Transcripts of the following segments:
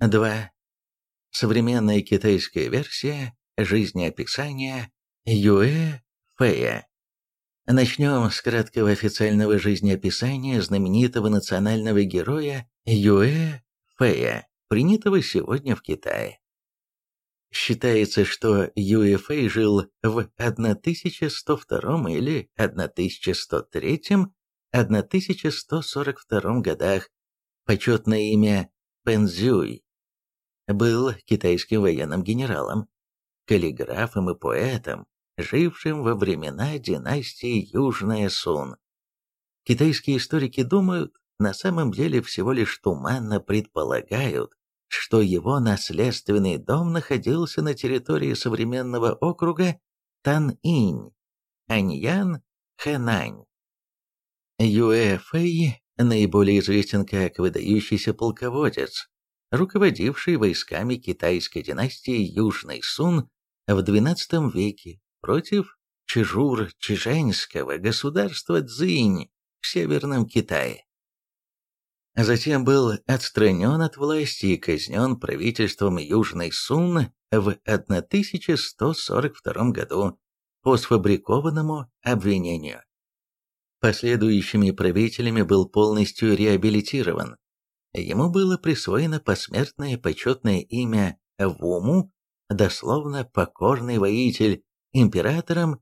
2. Современная китайская версия жизнеописания Юэ Фэя. Начнем с краткого официального жизнеописания знаменитого национального героя Юэ Фэя, принятого сегодня в Китае. Считается, что Юэ Фэй жил в 1102 или 1103-1142 годах. Почетное имя Пэнзюй. Был китайским военным генералом, каллиграфом и поэтом, жившим во времена династии Южная Сун. Китайские историки думают, на самом деле всего лишь туманно предполагают, что его наследственный дом находился на территории современного округа Тан-Инь, Аньян, Хэнань. Юэ Фэй наиболее известен как выдающийся полководец, руководивший войсками китайской династии Южный Сун в XII веке против Чижур-Чижэнского государства Цзинь в Северном Китае. Затем был отстранен от власти и казнен правительством Южной Сун в 1142 году по сфабрикованному обвинению. Последующими правителями был полностью реабилитирован. Ему было присвоено посмертное почетное имя Вуму, дословно «покорный воитель», императором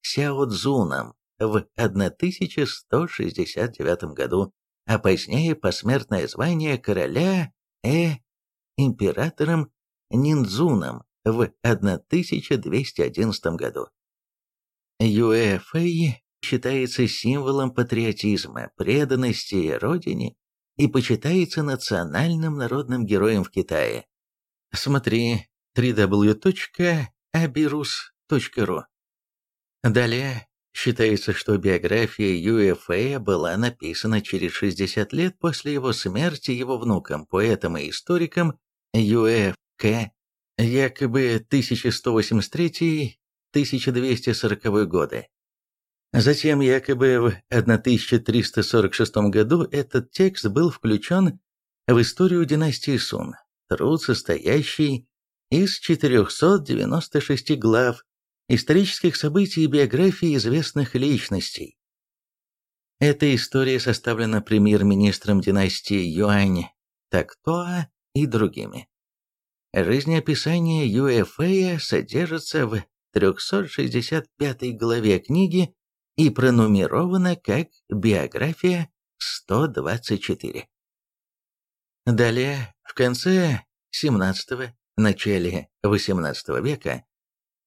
Сяо Цзуном в 1169 году, а позднее посмертное звание короля Э императором Ниндзуном в 1211 году. Юэ Фэй считается символом патриотизма, преданности родине и почитается национальным народным героем в Китае. Смотри www.abirus.ru Далее Считается, что биография Юэфэя была написана через 60 лет после его смерти его внуком, поэтом и историком Юэф.К. якобы 1183-1240 годы. Затем якобы в 1346 году этот текст был включен в историю династии Сун, труд, состоящий из 496 глав, исторических событий и биографии известных личностей. Эта история составлена премьер-министром династии Юань Тактоа и другими. Жизнеописание Юэфэя содержится в 365 главе книги и пронумеровано как биография 124. Далее, в конце 17 начале 18 века,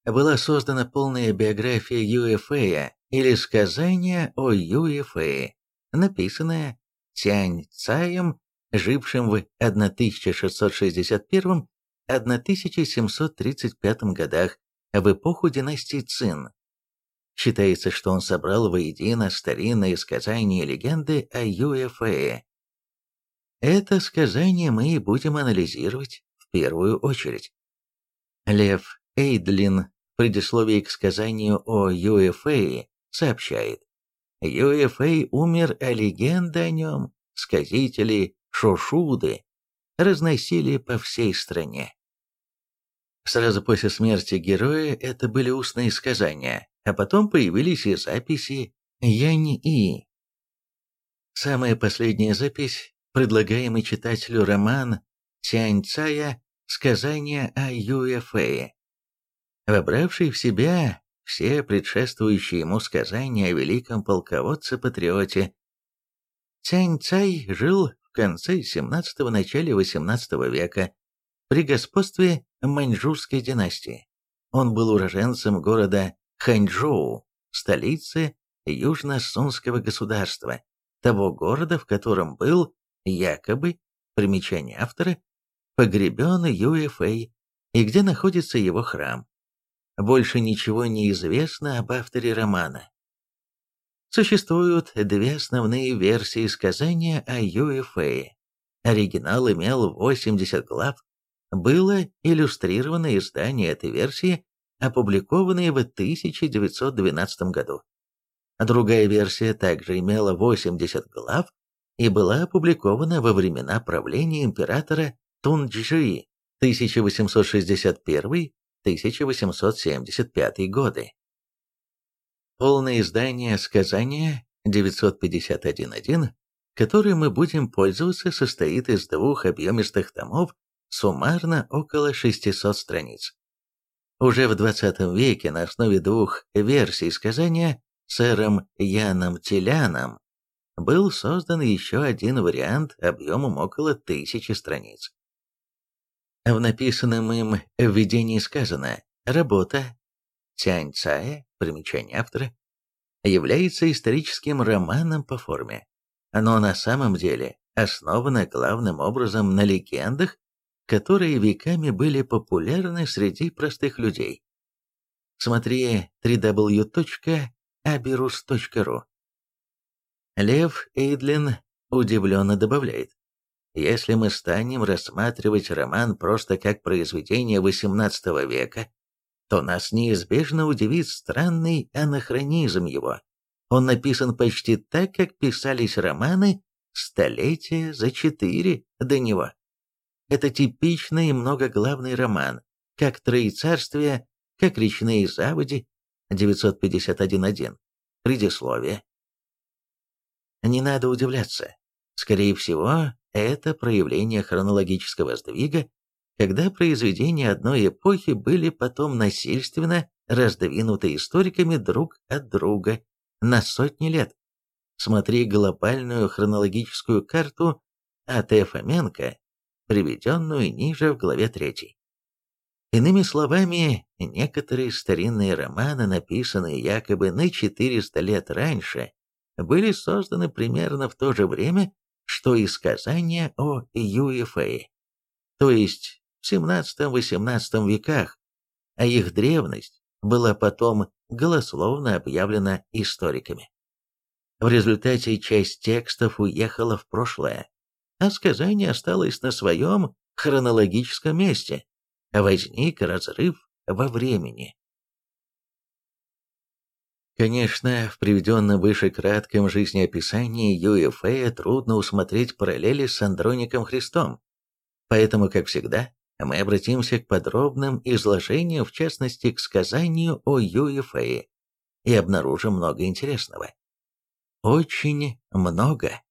была создана полная биография Юэфэя или сказание о Юэфэе, написанная Тянь Цаем, жившим в 1661-1735 годах в эпоху династии Цин. Считается, что он собрал воедино старинные сказания и легенды о Юэфэе. Это сказание мы и будем анализировать в первую очередь. Лев Эйдлин в предисловии к сказанию о Юэфэе сообщает, Юэфэй умер, а легенды о нем, сказители Шошуды, разносили по всей стране. Сразу после смерти героя это были устные сказания, а потом появились и записи Янь-И. Самая последняя запись, предлагаемый читателю роман Тянь Цая «Сказание о Юэфэе», вобравший в себя все предшествующие ему сказания о великом полководце-патриоте. Цянь Цай жил в конце XVII – начале XVIII века при господстве Маньчжурской династии. Он был уроженцем города Ханчжоу, столицы Южно-Сунского государства, того города, в котором был, якобы, примечание автора, погребен Юэ Фэй, и где находится его храм. Больше ничего не известно об авторе романа. Существуют две основные версии сказания о Юэ Фэе. Оригинал имел 80 глав. Было иллюстрированное издание этой версии, опубликованное в 1912 году. Другая версия также имела 80 глав и была опубликована во времена правления императора Тунджи 1861-1875 годы. Полное издание сказания 951.1, которое мы будем пользоваться, состоит из двух объемистых томов, суммарно около 600 страниц. Уже в 20 веке на основе двух версий сказания сэром Яном Теляном был создан еще один вариант объемом около тысячи страниц. В написанном им введении сказано «Работа Тянь Цая, примечание автора, является историческим романом по форме, но на самом деле основано главным образом на легендах, которые веками были популярны среди простых людей. Смотри www.abirus.ru Лев Эйдлин удивленно добавляет, если мы станем рассматривать роман просто как произведение XVIII века, то нас неизбежно удивит странный анахронизм его. Он написан почти так, как писались романы столетия за четыре до него. Это типичный многоглавный роман, как «Троецарствие», как «Речные заводи» 951.1, предисловие. Не надо удивляться. Скорее всего, это проявление хронологического сдвига, когда произведения одной эпохи были потом насильственно раздвинуты историками друг от друга на сотни лет. Смотри глобальную хронологическую карту А.Т. Фоменко приведенную ниже в главе 3. Иными словами, некоторые старинные романы, написанные якобы на 400 лет раньше, были созданы примерно в то же время, что и сказания о Юэфэе, то есть в 17-18 веках, а их древность была потом голословно объявлена историками. В результате часть текстов уехала в прошлое, а сказание осталось на своем хронологическом месте. Возник разрыв во времени. Конечно, в приведенном выше кратком жизнеописании Юэфея трудно усмотреть параллели с Андроником Христом. Поэтому, как всегда, мы обратимся к подробным изложениям, в частности, к сказанию о Юэфее, и обнаружим много интересного. Очень много.